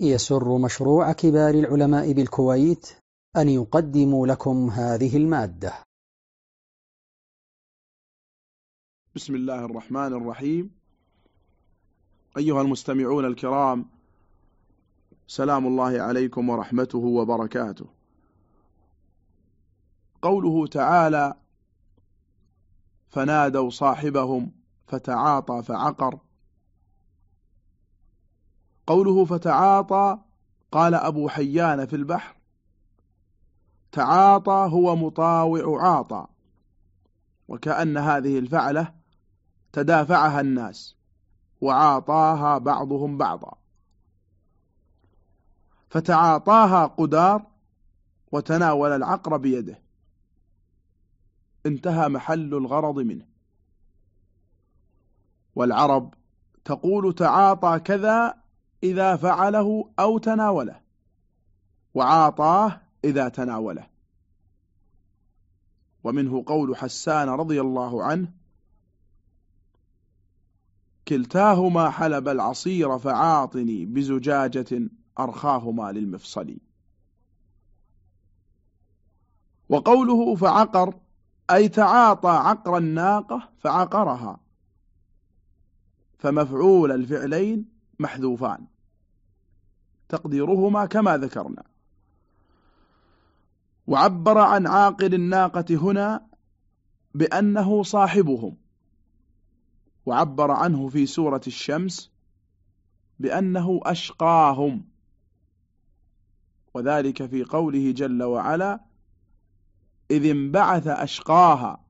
يسر مشروع كبار العلماء بالكويت أن يقدم لكم هذه المادة. بسم الله الرحمن الرحيم. أيها المستمعون الكرام سلام الله عليكم ورحمته وبركاته. قوله تعالى فنادوا صاحبهم فتعاطى فعقر قوله فتعاطى قال أبو حيان في البحر تعاطى هو مطاوع عاطى وكأن هذه الفعلة تدافعها الناس وعاطاها بعضهم بعضا. فتعاطاها قدار وتناول العقر بيده. انتهى محل الغرض منه. والعرب تقول تعاطى كذا إذا فعله أو تناوله وعاطاه إذا تناوله. ومنه قول حسان رضي الله عنه كلتاهما حلب العصير فعاطني بزجاجة أرخاهما للمفصل. وقوله فعقر أي تعاطى عقر الناقة فعقرها فمفعول الفعلين محذوفان. تقديرهما كما ذكرنا. وعبر عن عاقل الناقة هنا بأنه صاحبهم. وعبر عنه في سورة الشمس بأنه أشقاهم. وذلك في قوله جل وعلا إذ انبعث أشقاها.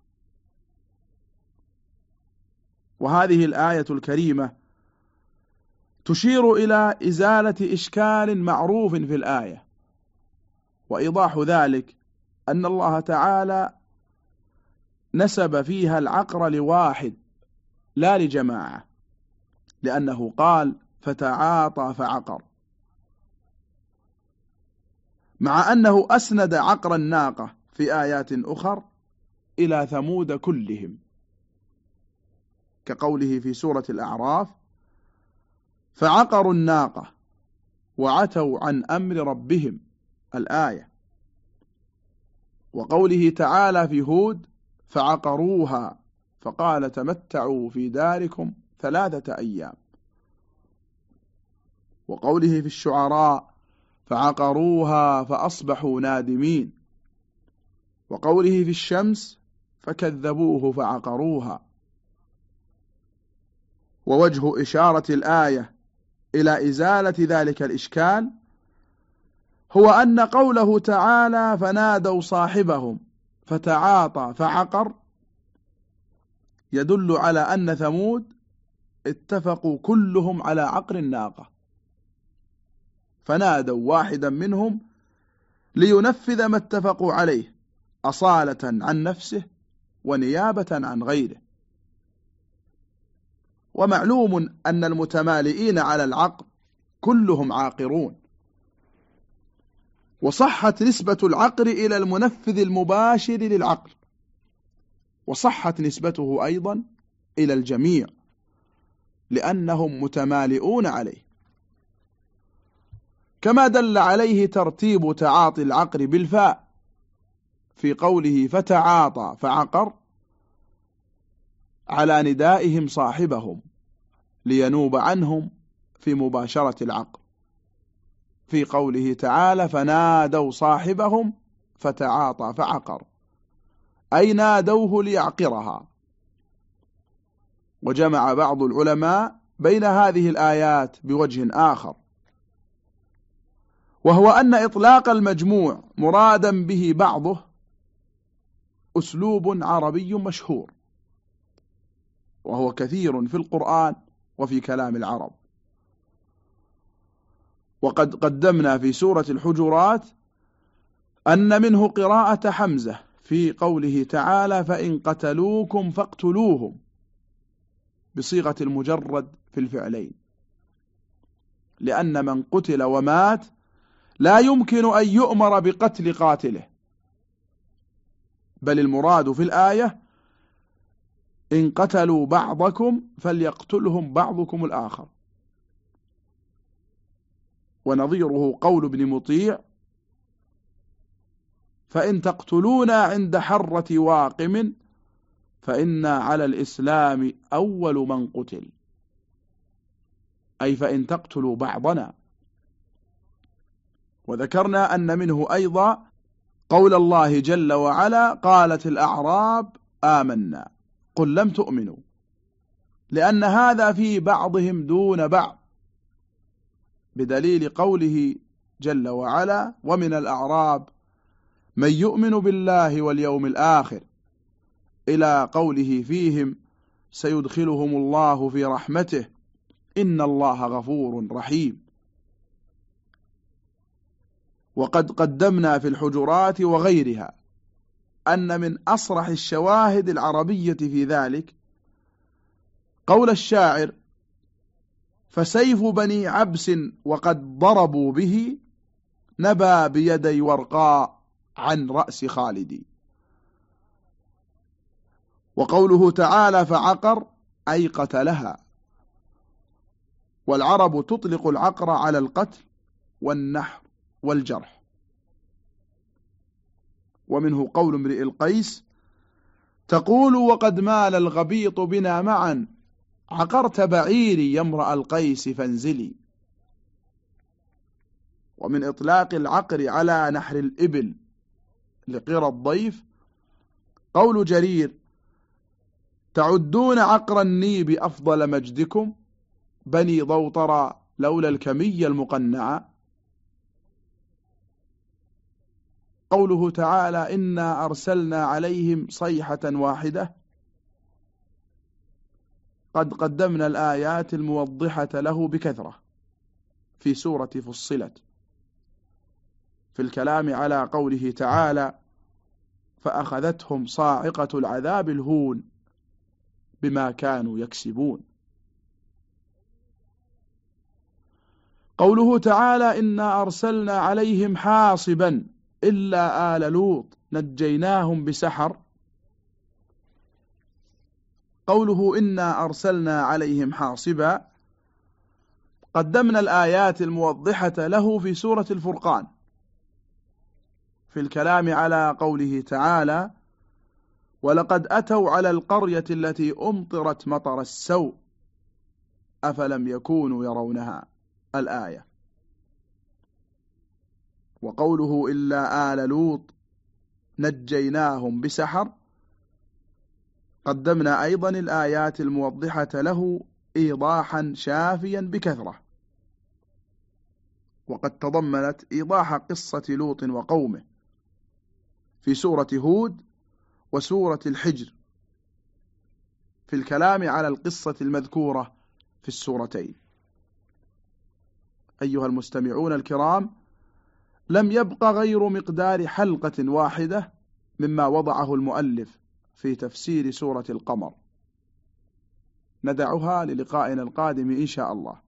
وهذه الآية الكريمة تشير إلى إزالة إشكال معروف في الآية. وإيضاح ذلك أن الله تعالى نسب فيها العقر لواحد لا لجماعة لأنه قال فتعاطى فعقر مع أنه أسند عقر الناقة في آيات أخر إلى ثمود كلهم كقوله في سورة الأعراف فعقروا الناقة وعتوا عن أمر ربهم الآية. وقوله تعالى في هود فعقروها فقال تمتعوا في داركم ثلاثة أيام. وقوله في الشعراء فعقروها فأصبحوا نادمين. وقوله في الشمس فكذبوه فعقروها. ووجه إشارة الآية إلى إزالة ذلك الإشكال هو أن قوله تعالى فنادوا صاحبهم فتعاطى فعقر يدل على أن ثمود اتفقوا كلهم على عقر الناقة. فنادوا واحدا منهم لينفذ ما اتفقوا عليه أصالة عن نفسه ونيابة عن غيره. ومعلوم أن المتمالئين على العقل كلهم عاقرون. وصحت نسبة العقر إلى المنفذ المباشر للعقل. وصحت نسبته أيضا إلى الجميع لأنهم متمالئون عليه. كما دل عليه ترتيب تعاطي العقر بالفاء في قوله فتعاطى فعقر على ندائهم صاحبهم لينوب عنهم في مباشرة العقل. في قوله تعالى فنادوا صاحبهم فتعاطى فعقر أي نادوه ليعقرها. وجمع بعض العلماء بين هذه الآيات بوجه آخر. وهو أن إطلاق المجموع مرادا به بعضه أسلوب عربي مشهور. وهو كثير في القرآن وفي كلام العرب. وقد قدمنا في سورة الحجرات أن منه قراءة حمزة في قوله تعالى فإن قتلوكم فاقتلوهم بصيغة المجرد في الفعلين. لأن من قتل ومات لا يمكن أن يؤمر بقتل قاتله. بل المراد في الآية إن قتلوا بعضكم فليقتلهم بعضكم الآخر. ونظيره قول ابن مطيع فإن تقتلونا عند حرة واقم فإنا على الإسلام أول من قتل. أي فإن تقتلوا بعضنا. وذكرنا أن منه أيضا قول الله جل وعلا قالت الأعراب آمنا. قل لم تؤمنوا لأن هذا في بعضهم دون بعض بدليل قوله جل وعلا ومن الأعراب من يؤمن بالله واليوم الآخر إلى قوله فيهم سيدخلهم الله في رحمته إن الله غفور رحيم وقد قدمنا في الحجرات وغيرها أن من أصرح الشواهد العربية في ذلك قول الشاعر فسيف بني عبس وقد ضربوا به نبى بيدي ورقاء عن رأس خالد وقوله تعالى فعقر أي قتلها. والعرب تطلق العقر على القتل والنحر والجرح. ومنه قول امرئ القيس تقول وقد مال الغبيط بنا معا عقرت بعيري يمرأ القيس فانزلي. ومن إطلاق العقر على نحر الإبل لقرى الضيف قول جرير تعدون عقر النيب أفضل مجدكم بني ضوطرى لولا الكمية المقنعة. قوله تعالى إنا أرسلنا عليهم صيحة واحدة. قد قدمنا الآيات الموضحة له بكثرة. في سورة فصلت. في الكلام على قوله تعالى فأخذتهم صاعقة العذاب الهون بما كانوا يكسبون. قوله تعالى إنا أرسلنا عليهم حاصبا. إلا آل لوط نجيناهم بسحر. قوله إنا أرسلنا عليهم حاصبا. قدمنا الآيات الموضحة له في سورة الفرقان. في الكلام على قوله تعالى ولقد أتوا على القرية التي أمطرت مطر السوء. أفلم يكونوا يرونها الآية. وقوله إلا آل لوط نجيناهم بسحر قدمنا أيضا الآيات الموضحة له إيضاحا شافيا بكثرة. وقد تضمنت إيضاح قصة لوط وقومه في سورة هود وسورة الحجر في الكلام على القصة المذكورة في السورتين. أيها المستمعون الكرام لم يبق غير مقدار حلقة واحدة مما وضعه المؤلف في تفسير سورة القمر. ندعها للقائنا القادم إن شاء الله.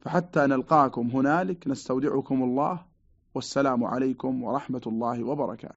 فحتى نلقاكم هنالك نستودعكم الله. والسلام عليكم ورحمة الله وبركاته.